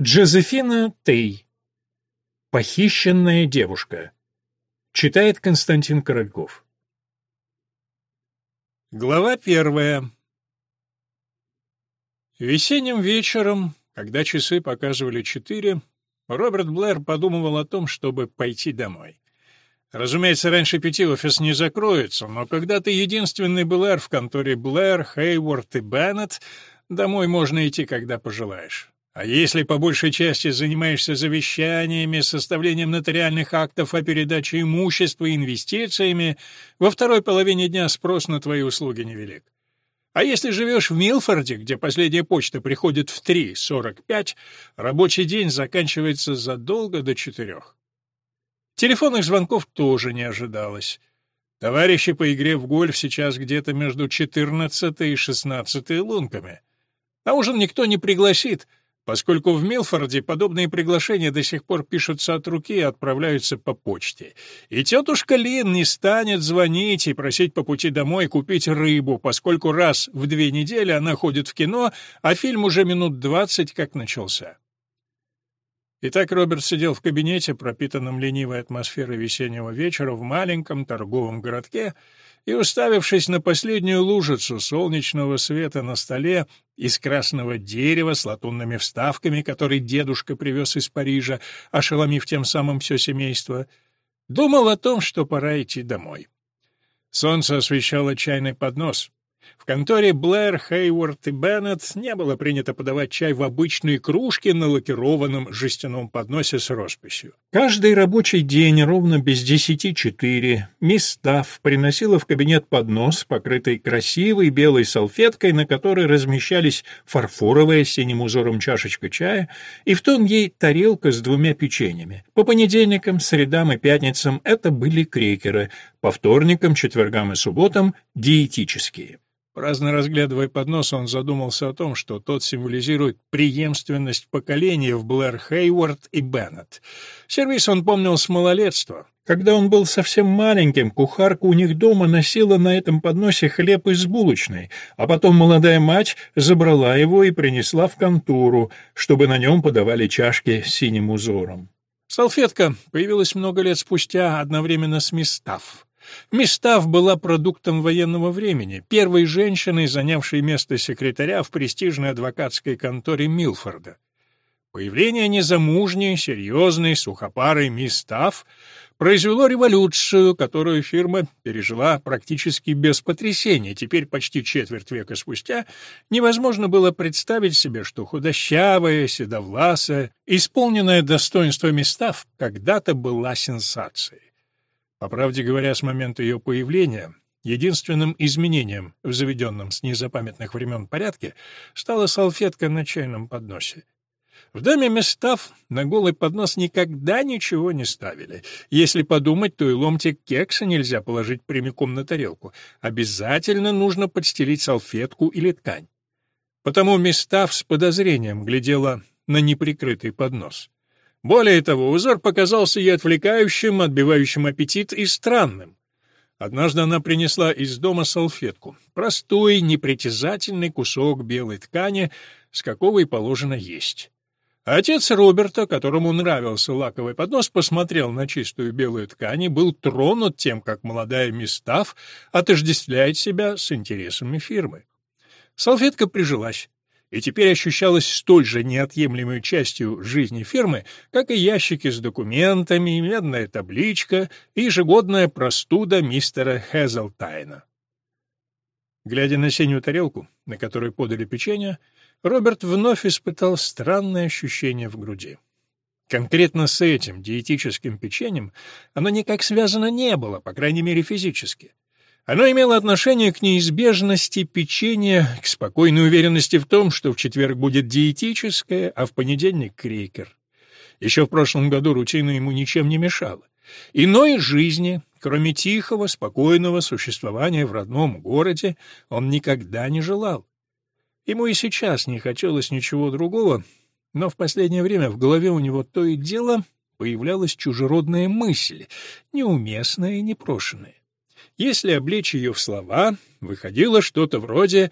Джозефина Тей. Похищенная девушка. Читает Константин Корольков. Глава первая. Весенним вечером, когда часы показывали четыре, Роберт Блэр подумывал о том, чтобы пойти домой. Разумеется, раньше пяти офис не закроется, но когда ты единственный Блэр в конторе Блэр, Хейворд и Беннет, домой можно идти, когда пожелаешь. А если по большей части занимаешься завещаниями, составлением нотариальных актов о передаче имущества и инвестициями, во второй половине дня спрос на твои услуги невелик. А если живешь в Милфорде, где последняя почта приходит в 3.45, рабочий день заканчивается задолго до четырех. Телефонных звонков тоже не ожидалось. Товарищи по игре в гольф сейчас где-то между 14 и 16 лунками. А ужин никто не пригласит — поскольку в Милфорде подобные приглашения до сих пор пишутся от руки и отправляются по почте. И тетушка Лин не станет звонить и просить по пути домой купить рыбу, поскольку раз в две недели она ходит в кино, а фильм уже минут двадцать как начался. Итак, Роберт сидел в кабинете, пропитанном ленивой атмосферой весеннего вечера в маленьком торговом городке, и, уставившись на последнюю лужицу солнечного света на столе из красного дерева с латунными вставками, который дедушка привез из Парижа, ошеломив тем самым все семейство, думал о том, что пора идти домой. Солнце освещало чайный поднос. В конторе Блэр, Хейворд и Беннет не было принято подавать чай в обычные кружки на лакированном жестяном подносе с росписью. Каждый рабочий день ровно без десяти четыре мисс Стафф приносила в кабинет поднос, покрытый красивой белой салфеткой, на которой размещались фарфоровая с синим узором чашечка чая, и в том ей тарелка с двумя печеньями. По понедельникам, средам и пятницам это были крекеры, по вторникам, четвергам и субботам — диетические. Праздно разглядывая поднос, он задумался о том, что тот символизирует преемственность поколений в Блэр Хейворд и Беннет. Сервис он помнил с малолетства. Когда он был совсем маленьким, кухарка у них дома носила на этом подносе хлеб из булочной, а потом молодая мать забрала его и принесла в контору, чтобы на нем подавали чашки с синим узором. Салфетка появилась много лет спустя одновременно с Мистав. Мистав была продуктом военного времени, первой женщиной, занявшей место секретаря в престижной адвокатской конторе Милфорда. Появление незамужней, серьезной, сухопарой Мистав произвело революцию, которую фирма пережила практически без потрясения. Теперь, почти четверть века спустя, невозможно было представить себе, что худощавая, седовласая, исполненная достоинствами Мистав когда-то была сенсацией. По правде говоря, с момента ее появления единственным изменением в заведенном с незапамятных времен порядке стала салфетка на чайном подносе. В доме Местав на голый поднос никогда ничего не ставили. Если подумать, то и ломтик кекса нельзя положить прямиком на тарелку. Обязательно нужно подстелить салфетку или ткань. Потому Местав с подозрением глядела на неприкрытый поднос. Более того, узор показался ей отвлекающим, отбивающим аппетит и странным. Однажды она принесла из дома салфетку, простой, непритязательный кусок белой ткани, с какого и положено есть. Отец Роберта, которому нравился лаковый поднос, посмотрел на чистую белую ткань и был тронут тем, как молодая мистав отождествляет себя с интересами фирмы. Салфетка прижилась и теперь ощущалась столь же неотъемлемой частью жизни фирмы, как и ящики с документами, медная табличка и ежегодная простуда мистера Хезелтайна. Глядя на синюю тарелку, на которой подали печенье, Роберт вновь испытал странное ощущение в груди. Конкретно с этим диетическим печеньем оно никак связано не было, по крайней мере физически. Оно имело отношение к неизбежности печенья, к спокойной уверенности в том, что в четверг будет диетическое, а в понедельник — крекер. Еще в прошлом году рутина ему ничем не мешала. Иной жизни, кроме тихого, спокойного существования в родном городе, он никогда не желал. Ему и сейчас не хотелось ничего другого, но в последнее время в голове у него то и дело появлялась чужеродная мысль, неуместная и непрошенная. Если облечь ее в слова, выходило что-то вроде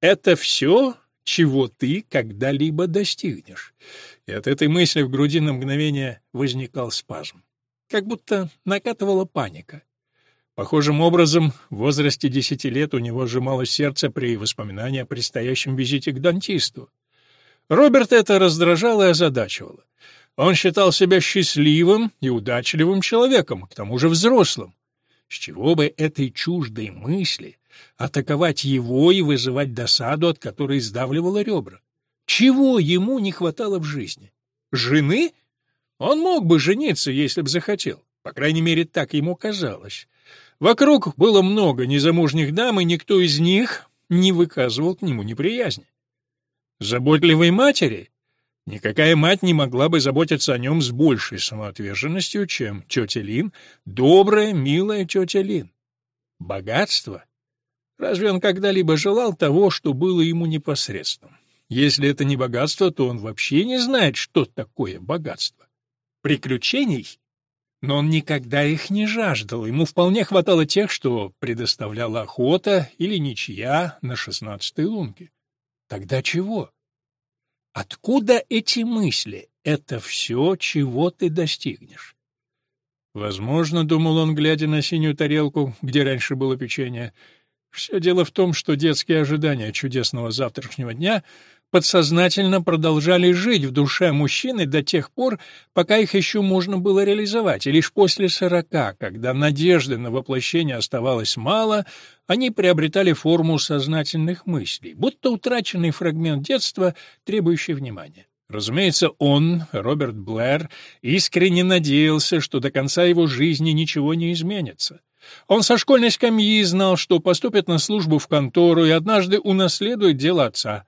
«это все, чего ты когда-либо достигнешь. И от этой мысли в груди на мгновение возникал спазм. Как будто накатывала паника. Похожим образом, в возрасте десяти лет у него сжималось сердце при воспоминании о предстоящем визите к дантисту. Роберт это раздражало и озадачивало. Он считал себя счастливым и удачливым человеком, к тому же взрослым. С чего бы этой чуждой мысли атаковать его и вызывать досаду, от которой сдавливало ребра? Чего ему не хватало в жизни? Жены? Он мог бы жениться, если б захотел. По крайней мере, так ему казалось. Вокруг было много незамужних дам, и никто из них не выказывал к нему неприязни. Заботливой матери? Никакая мать не могла бы заботиться о нем с большей самоотверженностью, чем тетя Лин, добрая, милая тетя Лин. Богатство? Разве он когда-либо желал того, что было ему непосредственным? Если это не богатство, то он вообще не знает, что такое богатство. Приключений? Но он никогда их не жаждал, ему вполне хватало тех, что предоставляла охота или ничья на шестнадцатой лунке. Тогда чего? Откуда эти мысли? Это все, чего ты достигнешь. Возможно, думал он, глядя на синюю тарелку, где раньше было печенье, все дело в том, что детские ожидания чудесного завтрашнего дня подсознательно продолжали жить в душе мужчины до тех пор, пока их еще можно было реализовать, и лишь после сорока, когда надежды на воплощение оставалось мало, они приобретали форму сознательных мыслей, будто утраченный фрагмент детства, требующий внимания. Разумеется, он, Роберт Блэр, искренне надеялся, что до конца его жизни ничего не изменится. Он со школьной скамьи знал, что поступит на службу в контору и однажды унаследует дело отца.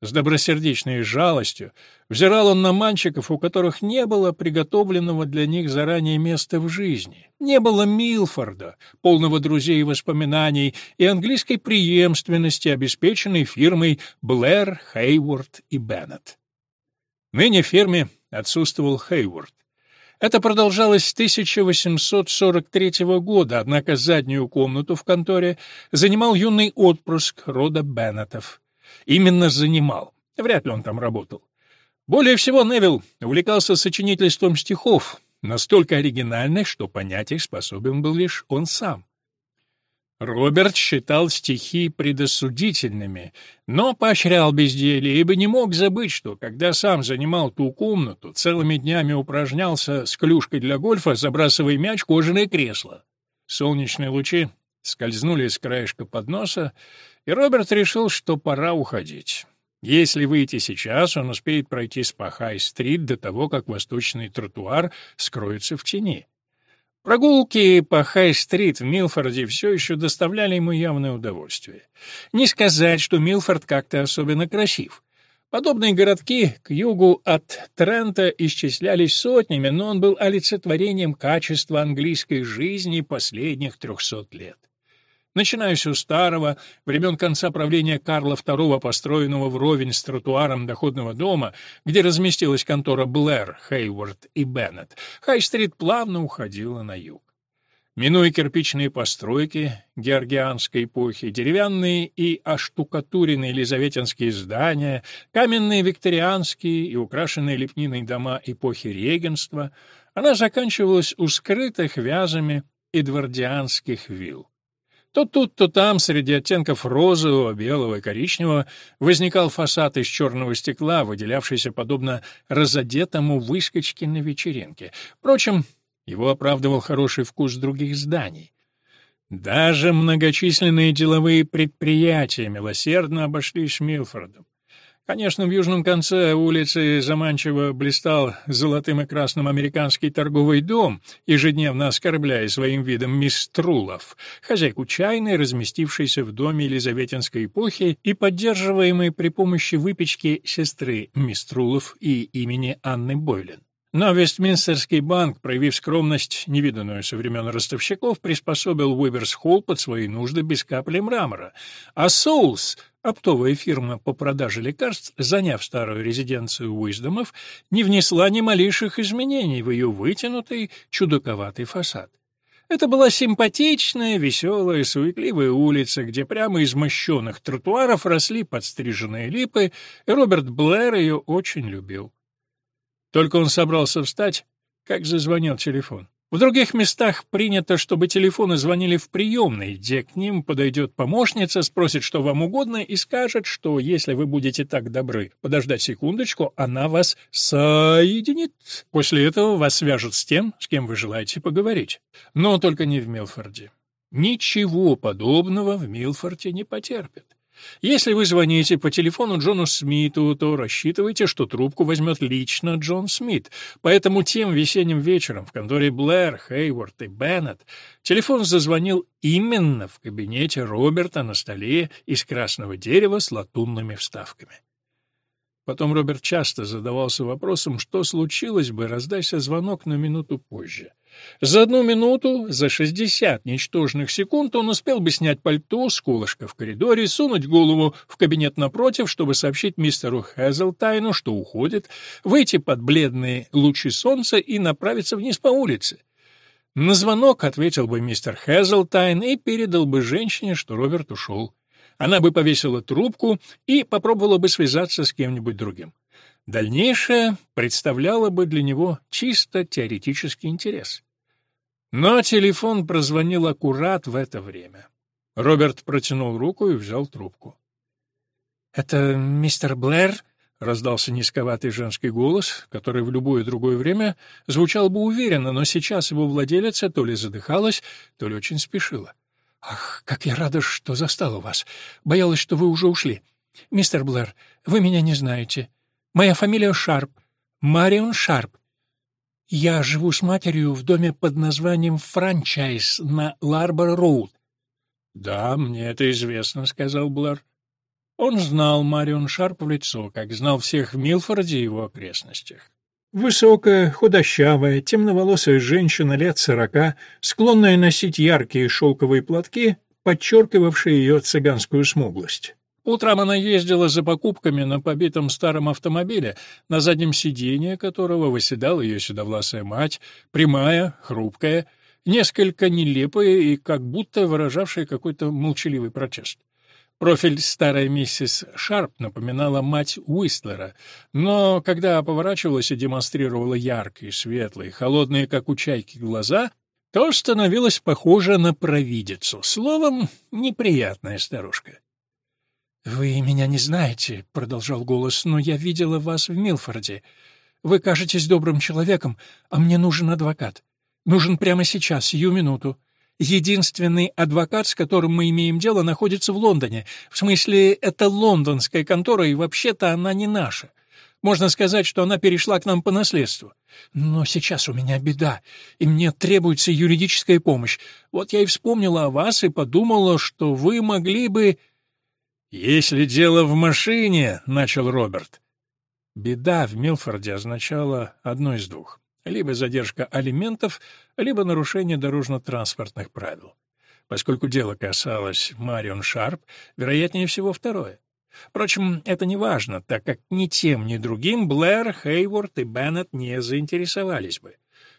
С добросердечной жалостью взирал он на мальчиков, у которых не было приготовленного для них заранее места в жизни. Не было Милфорда, полного друзей и воспоминаний, и английской преемственности, обеспеченной фирмой Блэр, Хейворд и Беннет. Ныне в фирме отсутствовал Хейворд. Это продолжалось с 1843 года, однако заднюю комнату в конторе занимал юный отпрыск рода Беннетов. Именно занимал. Вряд ли он там работал. Более всего Невилл увлекался сочинительством стихов, настолько оригинальных, что понять их способен был лишь он сам. Роберт считал стихи предосудительными, но поощрял безделье, ибо не мог забыть, что, когда сам занимал ту комнату, целыми днями упражнялся с клюшкой для гольфа, забрасывая мяч в кожаное кресло. Солнечные лучи скользнули с краешка подноса, и Роберт решил, что пора уходить. Если выйти сейчас, он успеет пройти с Пахай-стрит до того, как восточный тротуар скроется в тени. Прогулки по Хай-стрит в Милфорде все еще доставляли ему явное удовольствие. Не сказать, что Милфорд как-то особенно красив. Подобные городки к югу от Трента исчислялись сотнями, но он был олицетворением качества английской жизни последних трехсот лет. Начиная с старого, времен конца правления Карла II, построенного вровень с тротуаром доходного дома, где разместилась контора Блэр, Хейворд и Беннет, Хай-стрит плавно уходила на юг. Минуя кирпичные постройки георгианской эпохи, деревянные и оштукатуренные елизаветинские здания, каменные викторианские и украшенные лепниной дома эпохи регенства, она заканчивалась у скрытых вязами эдвардианских вилл. То тут, то там, среди оттенков розового, белого и коричневого, возникал фасад из черного стекла, выделявшийся подобно разодетому выскочке на вечеринке. Впрочем, его оправдывал хороший вкус других зданий. Даже многочисленные деловые предприятия милосердно обошлись Милфордом. Конечно, в южном конце улицы заманчиво блистал золотым и красным американский торговый дом, ежедневно оскорбляя своим видом мисс Трулов, хозяйку чайной, разместившейся в доме Елизаветинской эпохи и поддерживаемой при помощи выпечки сестры мисс Трулов и имени Анны Бойлен. Но Вестминстерский банк, проявив скромность, невиданную со времен ростовщиков, приспособил Уиверс-Холл под свои нужды без капли мрамора, а Соулс, оптовая фирма по продаже лекарств, заняв старую резиденцию Уиздомов, не внесла ни малейших изменений в ее вытянутый, чудаковатый фасад. Это была симпатичная, веселая, суетливая улица, где прямо из мощенных тротуаров росли подстриженные липы, и Роберт Блэр ее очень любил. Только он собрался встать, как зазвонил телефон. В других местах принято, чтобы телефоны звонили в приемной, где к ним подойдет помощница, спросит, что вам угодно, и скажет, что если вы будете так добры подождать секундочку, она вас соединит. После этого вас свяжут с тем, с кем вы желаете поговорить. Но только не в Милфорде. Ничего подобного в Милфорде не потерпит. Если вы звоните по телефону Джону Смиту, то рассчитывайте, что трубку возьмет лично Джон Смит. Поэтому тем весенним вечером в конторе Блэр, Хейворд и Беннет телефон зазвонил именно в кабинете Роберта на столе из красного дерева с латунными вставками. Потом Роберт часто задавался вопросом, что случилось бы, раздайся звонок на минуту позже. За одну минуту, за шестьдесят ничтожных секунд он успел бы снять пальто с колышка в коридоре, сунуть голову в кабинет напротив, чтобы сообщить мистеру Хезлтайну, что уходит, выйти под бледные лучи солнца и направиться вниз по улице. На звонок ответил бы мистер Хезлтайн и передал бы женщине, что Роберт ушел. Она бы повесила трубку и попробовала бы связаться с кем-нибудь другим. Дальнейшее представляло бы для него чисто теоретический интерес. Но телефон прозвонил аккурат в это время. Роберт протянул руку и взял трубку. «Это мистер Блэр?» — раздался низковатый женский голос, который в любое другое время звучал бы уверенно, но сейчас его владелица то ли задыхалась, то ли очень спешила. «Ах, как я рада, что застала вас. Боялась, что вы уже ушли. Мистер Блэр, вы меня не знаете. Моя фамилия Шарп. Марион Шарп. Я живу с матерью в доме под названием «Франчайз» на Ларбор-Роуд. «Да, мне это известно», — сказал Блэр. Он знал Марион Шарп в лицо, как знал всех в Милфорде и его окрестностях. Высокая, худощавая, темноволосая женщина лет сорока, склонная носить яркие шелковые платки, подчеркивавшие ее цыганскую смуглость. Утром она ездила за покупками на побитом старом автомобиле, на заднем сиденье которого выседала ее седовласая мать, прямая, хрупкая, несколько нелепая и как будто выражавшая какой-то молчаливый протест. Профиль старой миссис Шарп напоминала мать Уистлера, но когда поворачивалась и демонстрировала яркие, светлые, холодные, как у чайки, глаза, то становилась похожа на провидицу. Словом, неприятная старушка. «Вы меня не знаете», — продолжал голос, — «но я видела вас в Милфорде. Вы кажетесь добрым человеком, а мне нужен адвокат. Нужен прямо сейчас, сию минуту. Единственный адвокат, с которым мы имеем дело, находится в Лондоне. В смысле, это лондонская контора, и вообще-то она не наша. Можно сказать, что она перешла к нам по наследству. Но сейчас у меня беда, и мне требуется юридическая помощь. Вот я и вспомнила о вас и подумала, что вы могли бы... «Если дело в машине», — начал Роберт. Беда в Милфорде означала одно из двух либо задержка алиментов, либо нарушение дорожно-транспортных правил. Поскольку дело касалось Марион Шарп, вероятнее всего второе. Впрочем, это не важно, так как ни тем, ни другим Блэр, Хейворд и Беннет не заинтересовались бы.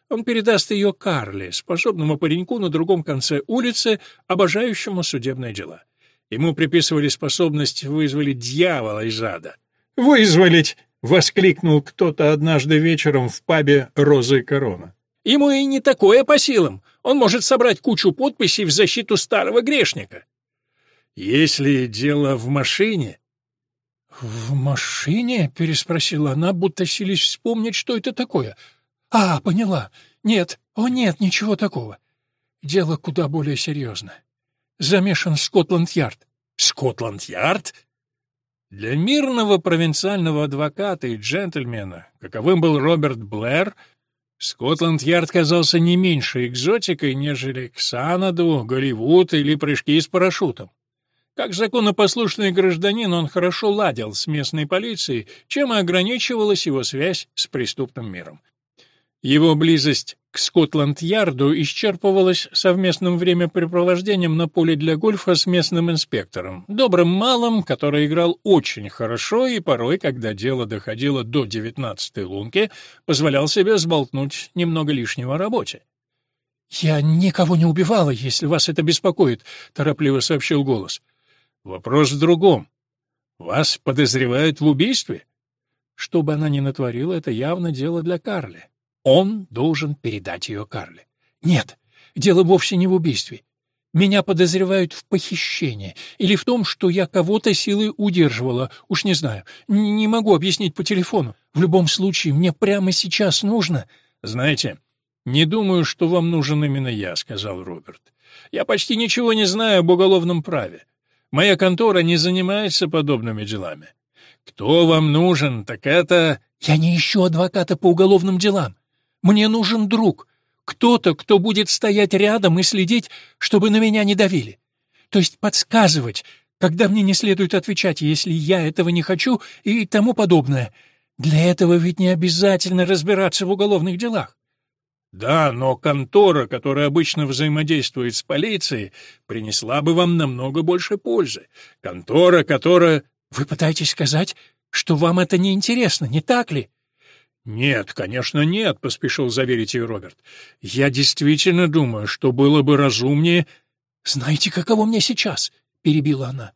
Он передаст ее Карли, способному пареньку на другом конце улицы, обожающему судебные дела. Ему приписывали способность вызволить дьявола из ада. «Вызволить!» — воскликнул кто-то однажды вечером в пабе «Роза и корона». «Ему и не такое по силам. Он может собрать кучу подписей в защиту старого грешника». «Если дело в машине...» «В машине?» — переспросила она, будто сились вспомнить, что это такое. «А, поняла. Нет, о нет, ничего такого. Дело куда более серьезное. Замешан Скотланд-Ярд». «Скотланд-Ярд?» Для мирного провинциального адвоката и джентльмена, каковым был Роберт Блэр, Скотланд-Ярд казался не меньше экзотикой, нежели Ксанаду, Голливуд или прыжки с парашютом. Как законопослушный гражданин он хорошо ладил с местной полицией, чем и ограничивалась его связь с преступным миром. Его близость к Скотланд-Ярду исчерпывалась совместным времяпрепровождением на поле для гольфа с местным инспектором, добрым малым, который играл очень хорошо и порой, когда дело доходило до девятнадцатой лунки, позволял себе сболтнуть немного лишнего о работе. «Я никого не убивала, если вас это беспокоит», — торопливо сообщил голос. «Вопрос в другом. Вас подозревают в убийстве?» Что бы она ни натворила, это явно дело для Карли. Он должен передать ее Карле. «Нет, дело вовсе не в убийстве. Меня подозревают в похищении или в том, что я кого-то силой удерживала. Уж не знаю, не могу объяснить по телефону. В любом случае, мне прямо сейчас нужно...» «Знаете, «Не думаю, что вам нужен именно я», — сказал Роберт. «Я почти ничего не знаю об уголовном праве. Моя контора не занимается подобными делами. Кто вам нужен, так это...» «Я не ищу адвоката по уголовным делам. Мне нужен друг. Кто-то, кто будет стоять рядом и следить, чтобы на меня не давили. То есть подсказывать, когда мне не следует отвечать, если я этого не хочу и тому подобное. Для этого ведь не обязательно разбираться в уголовных делах. Да, но контора, которая обычно взаимодействует с полицией, принесла бы вам намного больше пользы. Контора, которая... Вы пытаетесь сказать, что вам это не интересно, не так ли? Нет, конечно, нет, поспешил заверить ее Роберт. Я действительно думаю, что было бы разумнее... Знаете, каково мне сейчас? перебила она.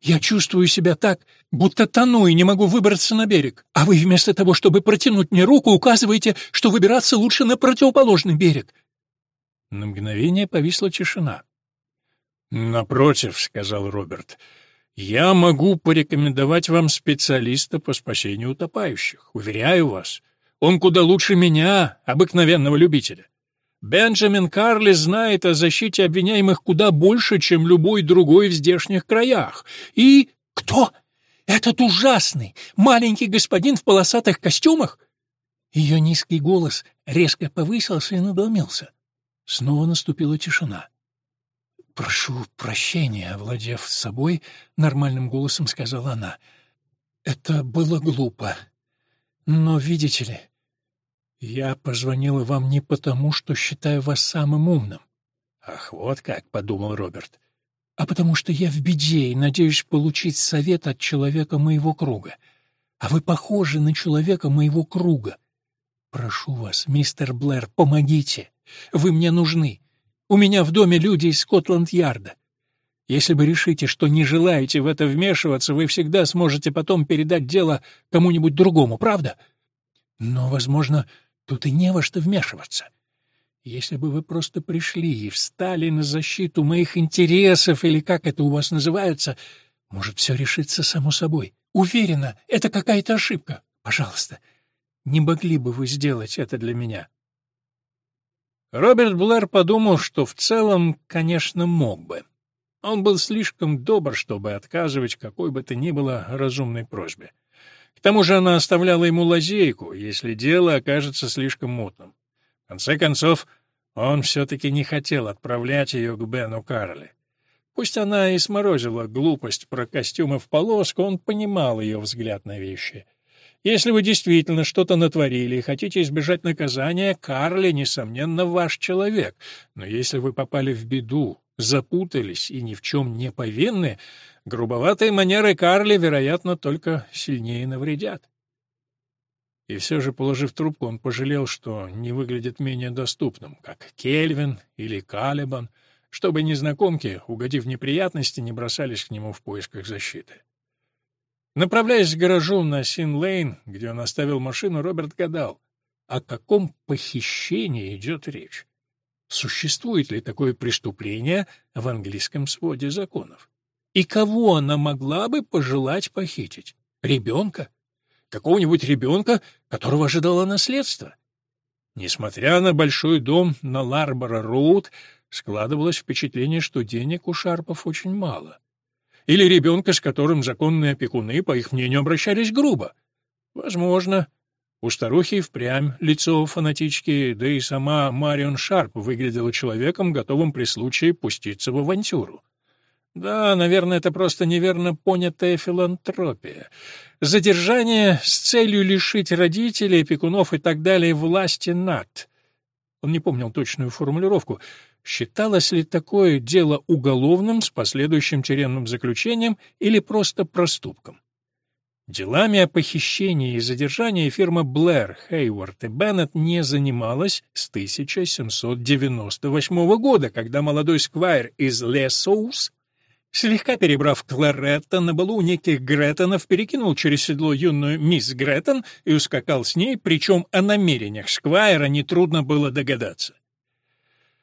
Я чувствую себя так, будто тону и не могу выбраться на берег. А вы вместо того, чтобы протянуть мне руку, указываете, что выбираться лучше на противоположный берег. На мгновение повисла тишина. «Напротив», — сказал Роберт, — «я могу порекомендовать вам специалиста по спасению утопающих. Уверяю вас, он куда лучше меня, обыкновенного любителя. Бенджамин Карли знает о защите обвиняемых куда больше, чем любой другой в здешних краях. И... Кто? Этот ужасный, маленький господин в полосатых костюмах? Ее низкий голос резко повысился и надломился. Снова наступила тишина. «Прошу прощения», — овладев собой, нормальным голосом сказала она. «Это было глупо. Но, видите ли, я позвонила вам не потому, что считаю вас самым умным. Ах, вот как, подумал Роберт. А потому что я в беде и надеюсь получить совет от человека моего круга. А вы похожи на человека моего круга. Прошу вас, мистер Блэр, помогите. Вы мне нужны. У меня в доме люди из Скотланд-Ярда. Если вы решите, что не желаете в это вмешиваться, вы всегда сможете потом передать дело кому-нибудь другому, правда? Но, возможно, Тут и не во что вмешиваться. Если бы вы просто пришли и встали на защиту моих интересов, или как это у вас называется, может, все решится само собой. Уверена, это какая-то ошибка. Пожалуйста, не могли бы вы сделать это для меня?» Роберт Блэр подумал, что в целом, конечно, мог бы. Он был слишком добр, чтобы отказывать какой бы то ни было разумной просьбе. К тому же она оставляла ему лазейку, если дело окажется слишком мутным. В конце концов, он все-таки не хотел отправлять ее к Бену Карли. Пусть она и сморозила глупость про костюмы в полоску, он понимал ее взгляд на вещи. Если вы действительно что-то натворили и хотите избежать наказания, Карли, несомненно, ваш человек. Но если вы попали в беду, запутались и ни в чем не повинны, грубоватые манеры Карли, вероятно, только сильнее навредят. И все же, положив трубку, он пожалел, что не выглядит менее доступным, как Кельвин или Калибан, чтобы незнакомки, угодив неприятности, не бросались к нему в поисках защиты. Направляясь к гаражу на Син-Лейн, где он оставил машину, Роберт гадал, о каком похищении идет речь. Существует ли такое преступление в английском своде законов? И кого она могла бы пожелать похитить? Ребенка? Какого-нибудь ребенка, которого ожидало наследство? Несмотря на большой дом на Ларборо-Роуд, складывалось впечатление, что денег у Шарпов очень мало. Или ребенка, с которым законные опекуны, по их мнению, обращались грубо. Возможно. У старухи впрямь лицо фанатички, да и сама Марион Шарп выглядела человеком, готовым при случае пуститься в авантюру. Да, наверное, это просто неверно понятая филантропия. Задержание с целью лишить родителей, опекунов и так далее власти над. Он не помнил точную формулировку. Считалось ли такое дело уголовным с последующим тюремным заключением или просто проступком? Делами о похищении и задержании фирма Блэр, Хейвард и Беннет не занималась с 1798 года, когда молодой сквайр из Лесоус, слегка перебрав Кларетта на балу неких Греттонов, перекинул через седло юную мисс Греттон и ускакал с ней, причем о намерениях сквайра нетрудно было догадаться.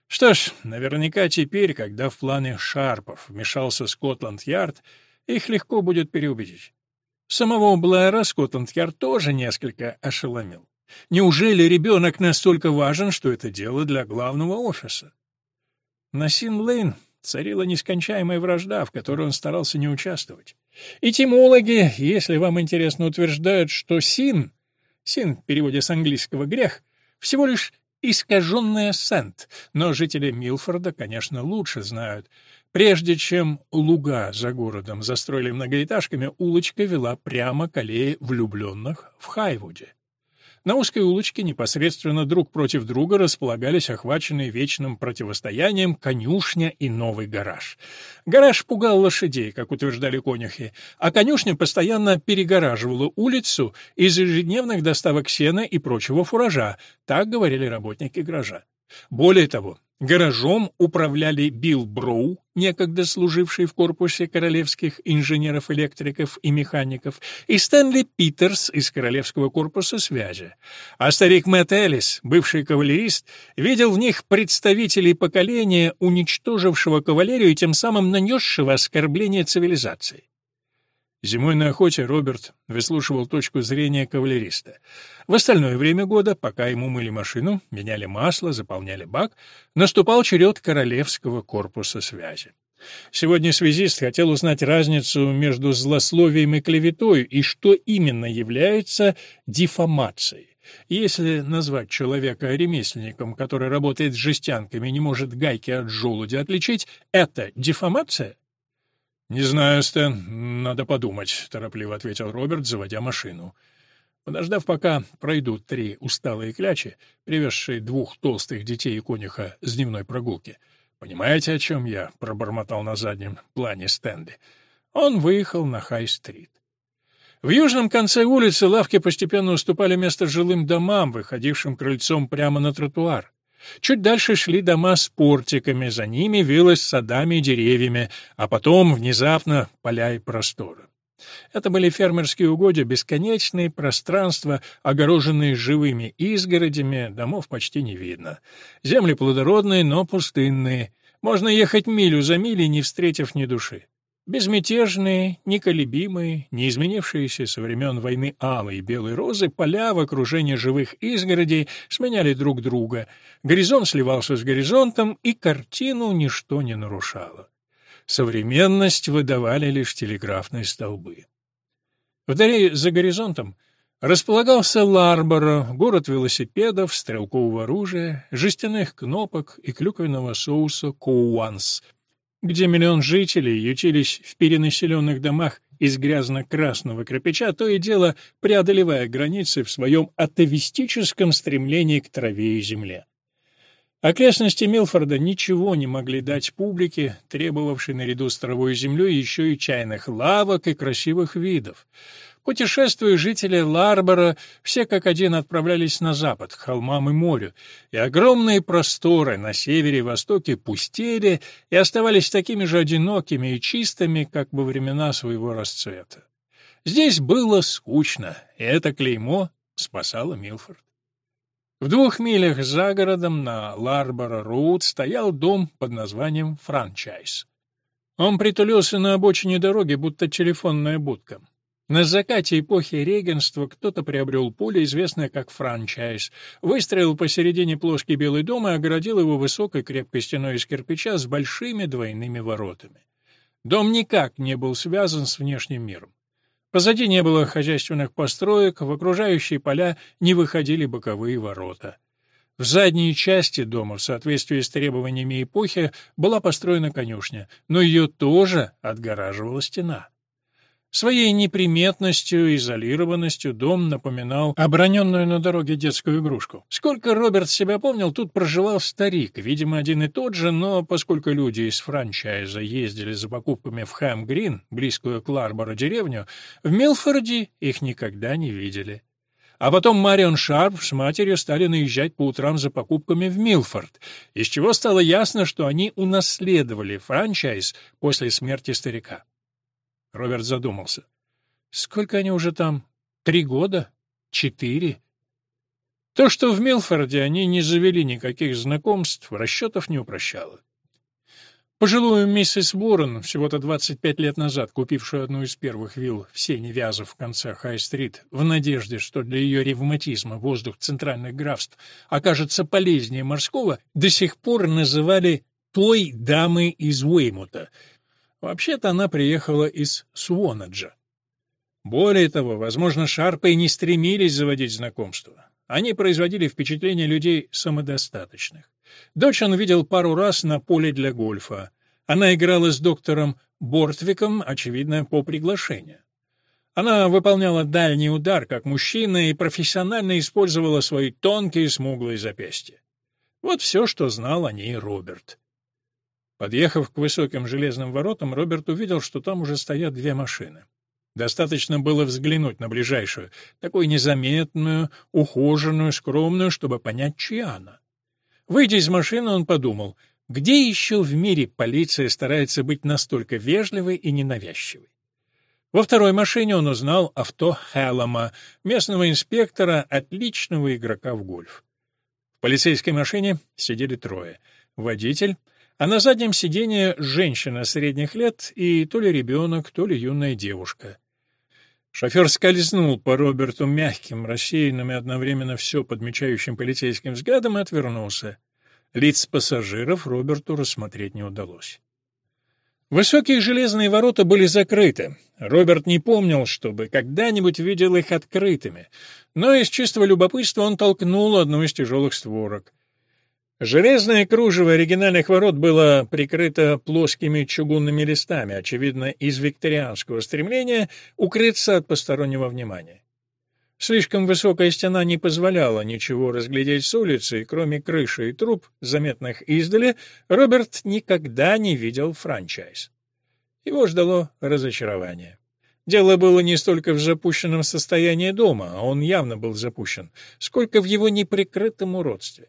Что ж, наверняка теперь, когда в планы Шарпов вмешался Скотланд-Ярд, их легко будет переубедить. Самого Блэра Скотланд-Ярд тоже несколько ошеломил. Неужели ребенок настолько важен, что это дело для главного офиса? На Син-Лейн царила нескончаемая вражда, в которой он старался не участвовать. Этимологи, если вам интересно, утверждают, что Син, Син в переводе с английского «грех», всего лишь искаженная Сент, но жители Милфорда, конечно, лучше знают. Прежде чем луга за городом застроили многоэтажками, улочка вела прямо к аллее влюбленных в Хайвуде. На узкой улочке непосредственно друг против друга располагались охваченные вечным противостоянием конюшня и новый гараж. Гараж пугал лошадей, как утверждали конюхи, а конюшня постоянно перегораживала улицу из ежедневных доставок сена и прочего фуража, так говорили работники гаража. Более того, Гаражом управляли Билл Броу, некогда служивший в корпусе королевских инженеров-электриков и механиков, и Стэнли Питерс из королевского корпуса связи. А старик Мэтт Эллис, бывший кавалерист, видел в них представителей поколения, уничтожившего кавалерию и тем самым нанесшего оскорбление цивилизации. Зимой на охоте Роберт выслушивал точку зрения кавалериста. В остальное время года, пока ему мыли машину, меняли масло, заполняли бак, наступал черед Королевского корпуса связи. Сегодня связист хотел узнать разницу между злословием и клеветой и что именно является дефамацией. Если назвать человека ремесленником, который работает с жестянками и не может гайки от желудя отличить, это дефамация? «Не знаю, Стэн, надо подумать», — торопливо ответил Роберт, заводя машину. Подождав, пока пройдут три усталые клячи, привезшие двух толстых детей и конюха с дневной прогулки. «Понимаете, о чем я?» — пробормотал на заднем плане Стэнли. Он выехал на Хай-стрит. В южном конце улицы лавки постепенно уступали место жилым домам, выходившим крыльцом прямо на тротуар. Чуть дальше шли дома с портиками, за ними вилось садами и деревьями, а потом, внезапно, поля и просторы. Это были фермерские угодья, бесконечные пространства, огороженные живыми изгородями, домов почти не видно. Земли плодородные, но пустынные. Можно ехать милю за милей, не встретив ни души. Безмятежные, неколебимые, не изменившиеся со времен войны алой и белой розы, поля в окружении живых изгородей сменяли друг друга, горизонт сливался с горизонтом, и картину ничто не нарушало. Современность выдавали лишь телеграфные столбы. Вдали за горизонтом располагался Ларборо, город велосипедов, стрелкового оружия, жестяных кнопок и клюквенного соуса «Коуанс», где миллион жителей ютились в перенаселенных домах из грязно-красного кирпича, то и дело преодолевая границы в своем атовистическом стремлении к траве и земле. Окрестности Милфорда ничего не могли дать публике, требовавшей наряду с травой и землей еще и чайных лавок и красивых видов. Путешествуя, жители Ларбора все как один отправлялись на запад, к холмам и морю, и огромные просторы на севере и востоке пустели и оставались такими же одинокими и чистыми, как во времена своего расцвета. Здесь было скучно, и это клеймо спасало Милфорд. В двух милях за городом на Ларборо-Роуд стоял дом под названием «Франчайз». Он притулился на обочине дороги, будто телефонная будка. На закате эпохи регенства кто-то приобрел поле, известное как франчайз, выстроил посередине плоский белый дом и огородил его высокой крепкой стеной из кирпича с большими двойными воротами. Дом никак не был связан с внешним миром. Позади не было хозяйственных построек, в окружающие поля не выходили боковые ворота. В задней части дома, в соответствии с требованиями эпохи, была построена конюшня, но ее тоже отгораживала стена. Своей неприметностью, изолированностью дом напоминал оброненную на дороге детскую игрушку. Сколько Роберт себя помнил, тут проживал старик, видимо, один и тот же, но поскольку люди из франчайза ездили за покупками в Хэм-Грин, близкую к Ларборо деревню, в Милфорде их никогда не видели. А потом Марион Шарп с матерью стали наезжать по утрам за покупками в Милфорд, из чего стало ясно, что они унаследовали франчайз после смерти старика. Роберт задумался. Сколько они уже там? Три года? Четыре? То, что в Милфорде они не завели никаких знакомств, расчетов не упрощало. Пожилую миссис Уоррен, всего-то 25 лет назад, купившую одну из первых вилл в сене Вязов в конце Хай-стрит, в надежде, что для ее ревматизма воздух центральных графств окажется полезнее морского, до сих пор называли «той дамой из Уэймута», Вообще-то она приехала из Суонаджа. Более того, возможно, Шарпы не стремились заводить знакомства. Они производили впечатление людей самодостаточных. Дочь он видел пару раз на поле для гольфа. Она играла с доктором Бортвиком, очевидно, по приглашению. Она выполняла дальний удар как мужчина и профессионально использовала свои тонкие смуглые запястья. Вот все, что знал о ней Роберт. Подъехав к высоким железным воротам, Роберт увидел, что там уже стоят две машины. Достаточно было взглянуть на ближайшую, такую незаметную, ухоженную, скромную, чтобы понять, чья она. Выйдя из машины, он подумал, где еще в мире полиция старается быть настолько вежливой и ненавязчивой. Во второй машине он узнал авто Хеллома, местного инспектора, отличного игрока в гольф. В полицейской машине сидели трое. Водитель, а на заднем сиденье женщина средних лет и то ли ребенок, то ли юная девушка. Шофер скользнул по Роберту мягким, рассеянным и одновременно все подмечающим полицейским взглядом и отвернулся. Лиц пассажиров Роберту рассмотреть не удалось. Высокие железные ворота были закрыты. Роберт не помнил, чтобы когда-нибудь видел их открытыми, но из чистого любопытства он толкнул одну из тяжелых створок. Железное кружево оригинальных ворот было прикрыто плоскими чугунными листами, очевидно, из викторианского стремления укрыться от постороннего внимания. Слишком высокая стена не позволяла ничего разглядеть с улицы, и кроме крыши и труб, заметных издали, Роберт никогда не видел франчайз. Его ждало разочарование. Дело было не столько в запущенном состоянии дома, а он явно был запущен, сколько в его неприкрытом уродстве.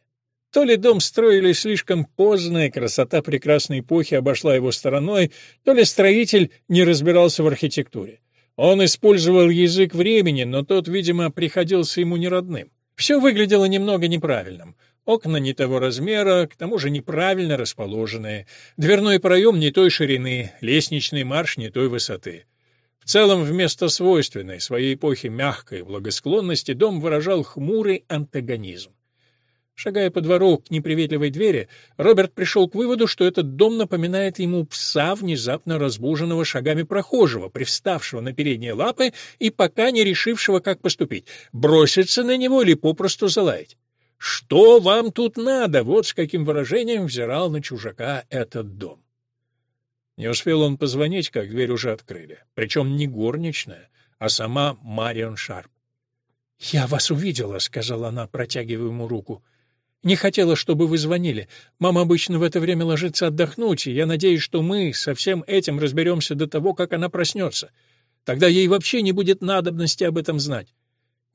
То ли дом строили слишком поздно, и красота прекрасной эпохи обошла его стороной, то ли строитель не разбирался в архитектуре. Он использовал язык времени, но тот, видимо, приходился ему неродным. Все выглядело немного неправильным. Окна не того размера, к тому же неправильно расположенные. Дверной проем не той ширины, лестничный марш не той высоты. В целом, вместо свойственной своей эпохи мягкой благосклонности дом выражал хмурый антагонизм. Шагая по двору к неприветливой двери, Роберт пришел к выводу, что этот дом напоминает ему пса, внезапно разбуженного шагами прохожего, привставшего на передние лапы и пока не решившего, как поступить — броситься на него или попросту залаять. «Что вам тут надо?» — вот с каким выражением взирал на чужака этот дом. Не успел он позвонить, как дверь уже открыли. Причем не горничная, а сама Марион Шарп. «Я вас увидела», — сказала она, протягивая ему руку. Не хотела, чтобы вы звонили. Мама обычно в это время ложится отдохнуть, и я надеюсь, что мы со всем этим разберемся до того, как она проснется. Тогда ей вообще не будет надобности об этом знать.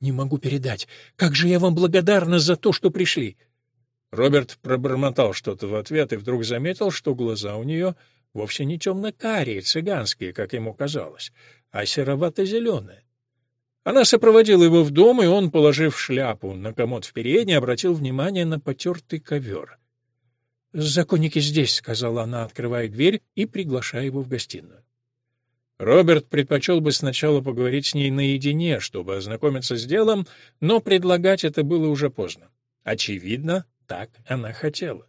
Не могу передать. Как же я вам благодарна за то, что пришли. Роберт пробормотал что-то в ответ и вдруг заметил, что глаза у нее вовсе не темно-карие, цыганские, как ему казалось, а серовато-зеленые. Она сопроводила его в дом, и он, положив шляпу на комод в передней, обратил внимание на потертый ковер. «Законники здесь», — сказала она, открывая дверь и приглашая его в гостиную. Роберт предпочел бы сначала поговорить с ней наедине, чтобы ознакомиться с делом, но предлагать это было уже поздно. Очевидно, так она хотела.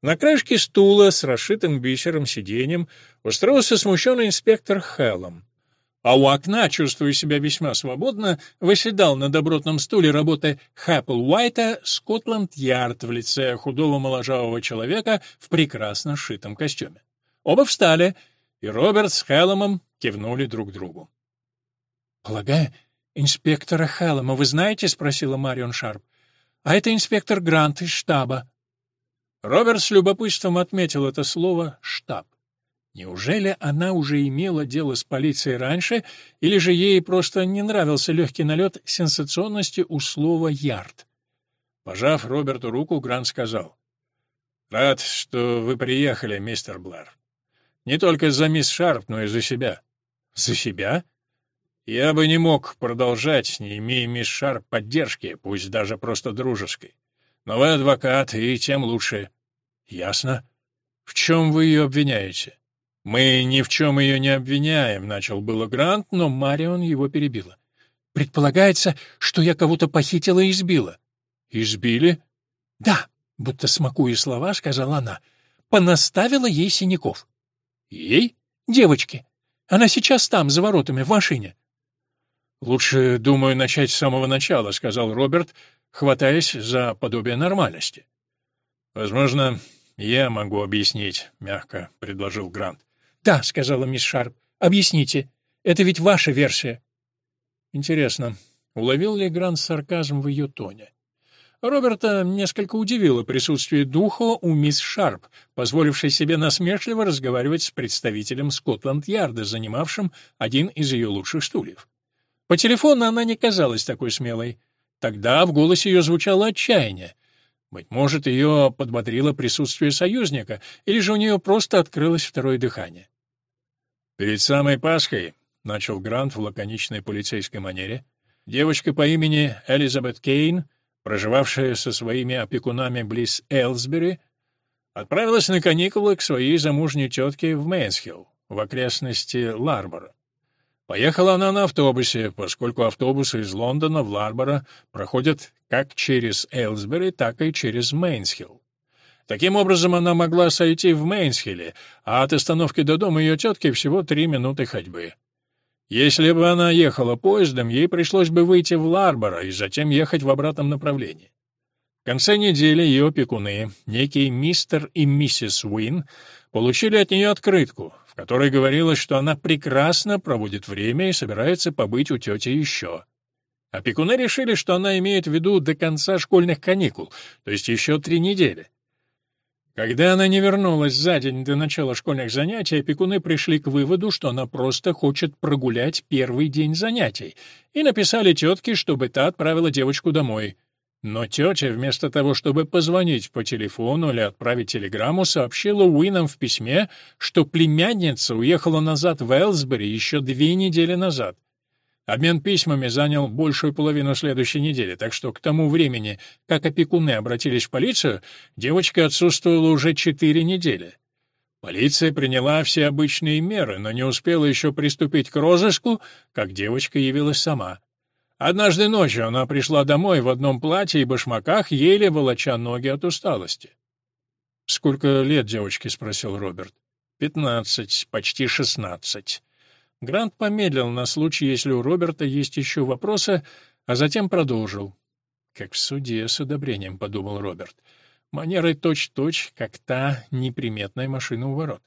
На краешке стула с расшитым бисером сиденьем устроился смущенный инспектор Хеллом а у окна, чувствуя себя весьма свободно, выседал на добротном стуле работы Хэппл Уайта Скотланд-Ярд в лице худого моложавого человека в прекрасно сшитом костюме. Оба встали, и Роберт с Хелломом кивнули друг другу. «Полагаю, инспектора Хэллома вы знаете?» — спросила Марион Шарп. «А это инспектор Грант из штаба». Роберт с любопытством отметил это слово «штаб». Неужели она уже имела дело с полицией раньше, или же ей просто не нравился легкий налет сенсационности у слова «ярд»? Пожав Роберту руку, Грант сказал. «Рад, что вы приехали, мистер Блэр. Не только за мисс Шарп, но и за себя». «За себя?» «Я бы не мог продолжать, не имея мисс Шарп поддержки, пусть даже просто дружеской. Но вы адвокат, и тем лучше». «Ясно. В чем вы ее обвиняете?» «Мы ни в чем ее не обвиняем», — начал было Грант, но Марион его перебила. «Предполагается, что я кого-то похитила и избила». «Избили?» «Да», — будто смакуя слова, сказала она. «Понаставила ей синяков». «Ей?» «Девочке. Она сейчас там, за воротами, в машине». «Лучше, думаю, начать с самого начала», — сказал Роберт, хватаясь за подобие нормальности. «Возможно, я могу объяснить», — мягко предложил Грант. «Да», — сказала мисс Шарп. «Объясните. Это ведь ваша версия». Интересно, уловил ли Грант сарказм в ее тоне? Роберта несколько удивило присутствие духа у мисс Шарп, позволившей себе насмешливо разговаривать с представителем Скотланд-Ярда, занимавшим один из ее лучших стульев. По телефону она не казалась такой смелой. Тогда в голосе ее звучало отчаяние. Быть может, ее подбодрило присутствие союзника, или же у нее просто открылось второе дыхание. «Перед самой Пасхой», — начал Грант в лаконичной полицейской манере, девочка по имени Элизабет Кейн, проживавшая со своими опекунами близ Элсбери, отправилась на каникулы к своей замужней тетке в Мейнсхилл, в окрестности Ларбора. Поехала она на автобусе, поскольку автобусы из Лондона в Ларборо проходят как через Элсбери, так и через Мейнсхилл. Таким образом, она могла сойти в Мейнсхилле, а от остановки до дома ее тетки всего три минуты ходьбы. Если бы она ехала поездом, ей пришлось бы выйти в Ларборо и затем ехать в обратном направлении. В конце недели ее опекуны, некий мистер и миссис Уин, получили от нее открытку, в которой говорилось, что она прекрасно проводит время и собирается побыть у тети еще. Опекуны решили, что она имеет в виду до конца школьных каникул, то есть еще три недели. Когда она не вернулась за день до начала школьных занятий, опекуны пришли к выводу, что она просто хочет прогулять первый день занятий, и написали тетке, чтобы та отправила девочку домой. Но тетя, вместо того, чтобы позвонить по телефону или отправить телеграмму, сообщила Уинам в письме, что племянница уехала назад в Элсбери еще две недели назад. Обмен письмами занял большую половину следующей недели, так что к тому времени, как опекуны обратились в полицию, девочка отсутствовала уже четыре недели. Полиция приняла все обычные меры, но не успела еще приступить к розыску, как девочка явилась сама. Однажды ночью она пришла домой в одном платье и башмаках, еле волоча ноги от усталости. «Сколько лет девочке?» — спросил Роберт. «Пятнадцать, почти шестнадцать». Грант помедлил на случай, если у Роберта есть еще вопросы, а затем продолжил. «Как в суде с одобрением», — подумал Роберт. «Манерой точь-точь, как та неприметная машина у ворот».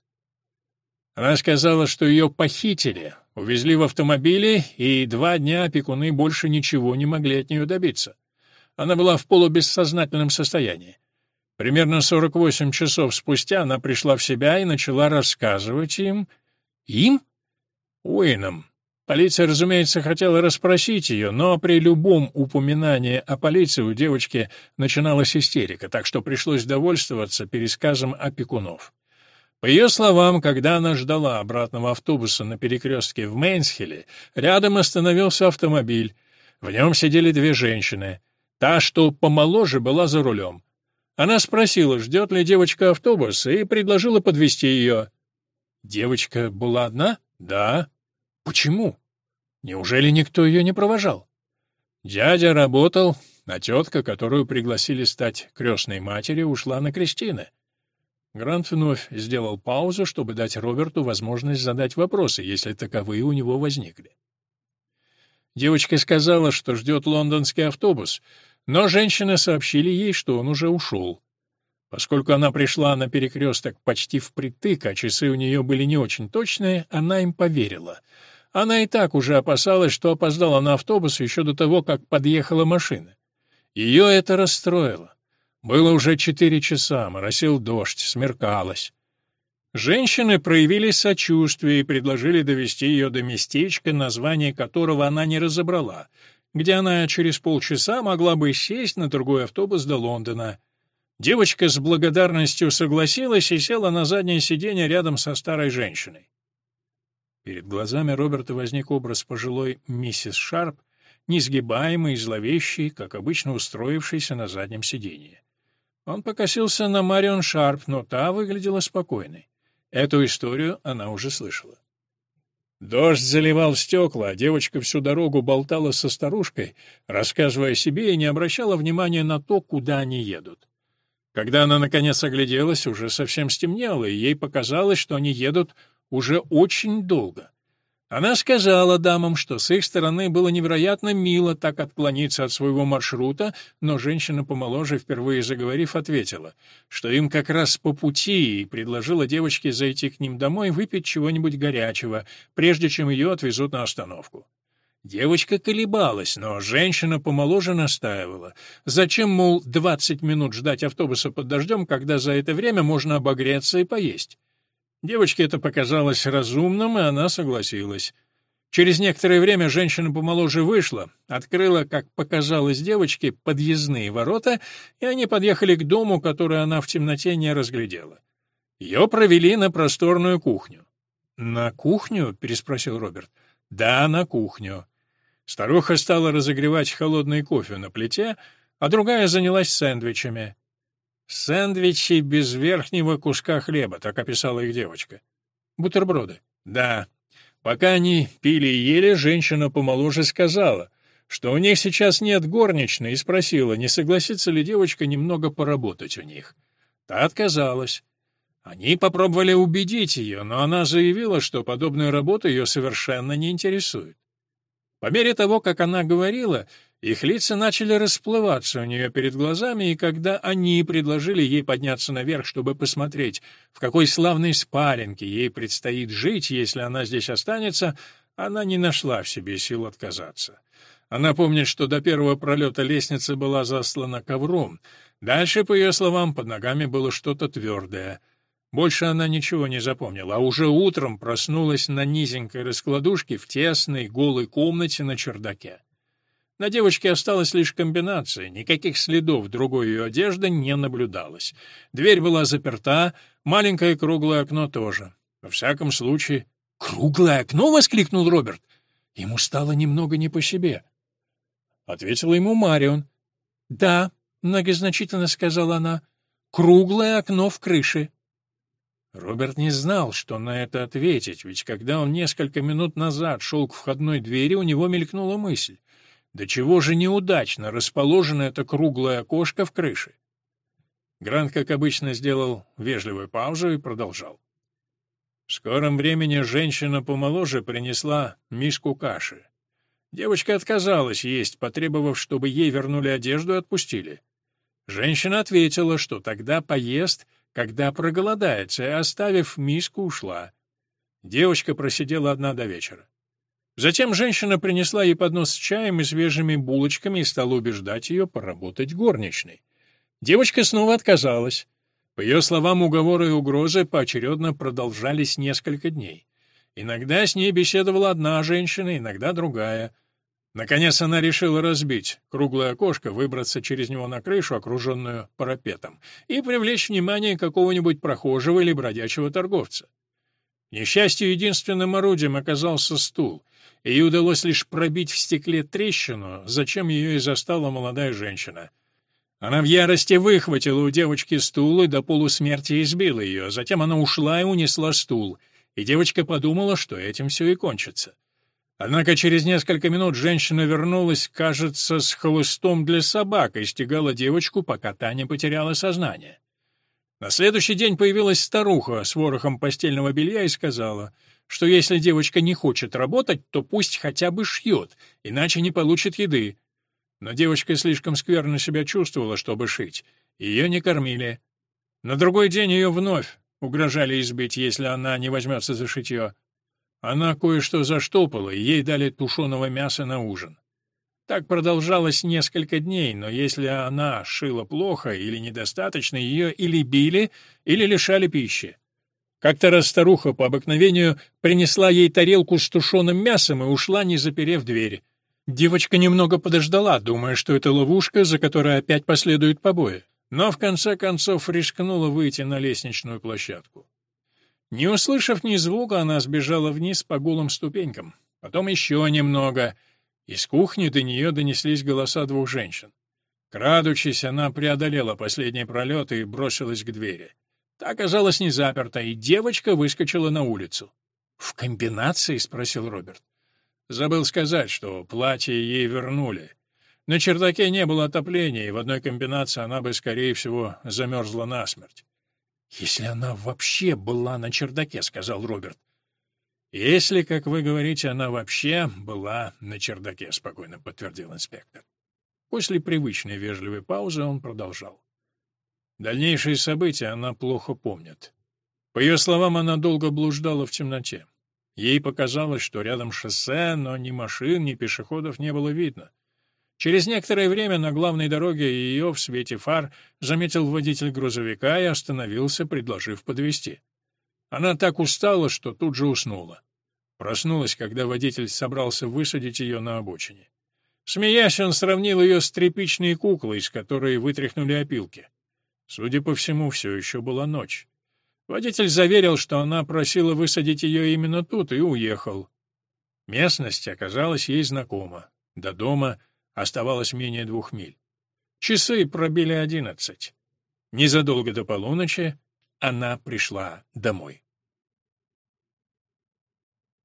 Она сказала, что ее похитили, увезли в автомобиле, и два дня опекуны больше ничего не могли от нее добиться. Она была в полубессознательном состоянии. Примерно 48 часов спустя она пришла в себя и начала рассказывать им... Им? Уином. Полиция, разумеется, хотела расспросить ее, но при любом упоминании о полиции у девочки начиналась истерика, так что пришлось довольствоваться пересказом опекунов. По ее словам, когда она ждала обратного автобуса на перекрестке в Мейнсхилле, рядом остановился автомобиль. В нем сидели две женщины. Та, что помоложе, была за рулем. Она спросила, ждет ли девочка автобус, и предложила подвести ее. Девочка была одна? Да. Почему? Неужели никто ее не провожал? Дядя работал, а тетка, которую пригласили стать крестной матерью, ушла на крестины. Грант вновь сделал паузу, чтобы дать Роберту возможность задать вопросы, если таковые у него возникли. Девочка сказала, что ждет лондонский автобус, но женщины сообщили ей, что он уже ушел. Поскольку она пришла на перекресток почти впритык, а часы у нее были не очень точные, она им поверила. Она и так уже опасалась, что опоздала на автобус еще до того, как подъехала машина. Ее это расстроило. Было уже четыре часа, моросил дождь, смеркалось. Женщины проявили сочувствие и предложили довести ее до местечка, название которого она не разобрала, где она через полчаса могла бы сесть на другой автобус до Лондона. Девочка с благодарностью согласилась и села на заднее сиденье рядом со старой женщиной. Перед глазами Роберта возник образ пожилой миссис Шарп, несгибаемый и зловещий, как обычно устроившийся на заднем сиденье. Он покосился на Марион Шарп, но та выглядела спокойной. Эту историю она уже слышала. Дождь заливал стекла, а девочка всю дорогу болтала со старушкой, рассказывая себе и не обращала внимания на то, куда они едут. Когда она, наконец, огляделась, уже совсем стемнело, и ей показалось, что они едут уже очень долго. Она сказала дамам, что с их стороны было невероятно мило так отклониться от своего маршрута, но женщина помоложе, впервые заговорив, ответила, что им как раз по пути, и предложила девочке зайти к ним домой выпить чего-нибудь горячего, прежде чем ее отвезут на остановку. Девочка колебалась, но женщина помоложе настаивала. Зачем, мол, двадцать минут ждать автобуса под дождем, когда за это время можно обогреться и поесть? Девочке это показалось разумным, и она согласилась. Через некоторое время женщина помоложе вышла, открыла, как показалось девочке, подъездные ворота, и они подъехали к дому, который она в темноте не разглядела. Ее провели на просторную кухню. «На кухню?» — переспросил Роберт. «Да, на кухню». Старуха стала разогревать холодный кофе на плите, а другая занялась сэндвичами. «Сэндвичи без верхнего куска хлеба», — так описала их девочка. «Бутерброды». «Да». Пока они пили и ели, женщина помоложе сказала, что у них сейчас нет горничной, и спросила, не согласится ли девочка немного поработать у них. Та отказалась. Они попробовали убедить ее, но она заявила, что подобная работа ее совершенно не интересует. По мере того, как она говорила, их лица начали расплываться у нее перед глазами, и когда они предложили ей подняться наверх, чтобы посмотреть, в какой славной спаленке ей предстоит жить, если она здесь останется, она не нашла в себе сил отказаться. Она помнит, что до первого пролета лестница была заслана ковром. Дальше, по ее словам, под ногами было что-то твердое. Больше она ничего не запомнила, а уже утром проснулась на низенькой раскладушке в тесной голой комнате на чердаке. На девочке осталась лишь комбинация, никаких следов другой ее одежды не наблюдалось. Дверь была заперта, маленькое круглое окно тоже. Во всяком случае... «Круглое окно!» — воскликнул Роберт. Ему стало немного не по себе. Ответила ему Марион. «Да», — многозначительно сказала она, — «круглое окно в крыше». Роберт не знал, что на это ответить, ведь когда он несколько минут назад шел к входной двери, у него мелькнула мысль. До чего же неудачно расположено это круглое окошко в крыше? Грант, как обычно, сделал вежливую паузу и продолжал. В скором времени женщина помоложе принесла миску каши. Девочка отказалась есть, потребовав, чтобы ей вернули одежду и отпустили. Женщина ответила, что тогда поест, когда проголодается, и, оставив миску, ушла. Девочка просидела одна до вечера. Затем женщина принесла ей поднос с чаем и свежими булочками и стала убеждать ее поработать горничной. Девочка снова отказалась. По ее словам, уговоры и угрозы поочередно продолжались несколько дней. Иногда с ней беседовала одна женщина, иногда другая. Наконец она решила разбить круглое окошко, выбраться через него на крышу, окруженную парапетом, и привлечь внимание какого-нибудь прохожего или бродячего торговца. К несчастью, единственным орудием оказался стул — Ей удалось лишь пробить в стекле трещину, зачем ее и застала молодая женщина. Она в ярости выхватила у девочки стул и до полусмерти избила ее, затем она ушла и унесла стул, и девочка подумала, что этим все и кончится. Однако через несколько минут женщина вернулась, кажется, с хлыстом для собак и стегала девочку, пока та не потеряла сознание. На следующий день появилась старуха с ворохом постельного белья и сказала — что если девочка не хочет работать, то пусть хотя бы шьет, иначе не получит еды. Но девочка слишком скверно себя чувствовала, чтобы шить. Ее не кормили. На другой день ее вновь угрожали избить, если она не возьмется за шитье. Она кое-что заштопала, и ей дали тушеного мяса на ужин. Так продолжалось несколько дней, но если она шила плохо или недостаточно, ее или били, или лишали пищи. Как-то раз старуха по обыкновению принесла ей тарелку с тушеным мясом и ушла, не заперев дверь. Девочка немного подождала, думая, что это ловушка, за которой опять последуют побои. Но в конце концов рискнула выйти на лестничную площадку. Не услышав ни звука, она сбежала вниз по голым ступенькам. Потом еще немного — из кухни до нее донеслись голоса двух женщин. Крадучись, она преодолела последний пролет и бросилась к двери. Та оказалась не заперта, и девочка выскочила на улицу. «В комбинации?» — спросил Роберт. Забыл сказать, что платье ей вернули. На чердаке не было отопления, и в одной комбинации она бы, скорее всего, замерзла насмерть. «Если она вообще была на чердаке», — сказал Роберт. «Если, как вы говорите, она вообще была на чердаке», — спокойно подтвердил инспектор. После привычной вежливой паузы он продолжал. Дальнейшие события она плохо помнит. По ее словам, она долго блуждала в темноте. Ей показалось, что рядом шоссе, но ни машин, ни пешеходов не было видно. Через некоторое время на главной дороге ее в свете фар заметил водитель грузовика и остановился, предложив подвезти. Она так устала, что тут же уснула. Проснулась, когда водитель собрался высадить ее на обочине. Смеясь, он сравнил ее с тряпичной куклой, из которой вытряхнули опилки. Судя по всему, все еще была ночь. Водитель заверил, что она просила высадить ее именно тут, и уехал. Местность оказалась ей знакома. До дома оставалось менее двух миль. Часы пробили одиннадцать. Незадолго до полуночи она пришла домой.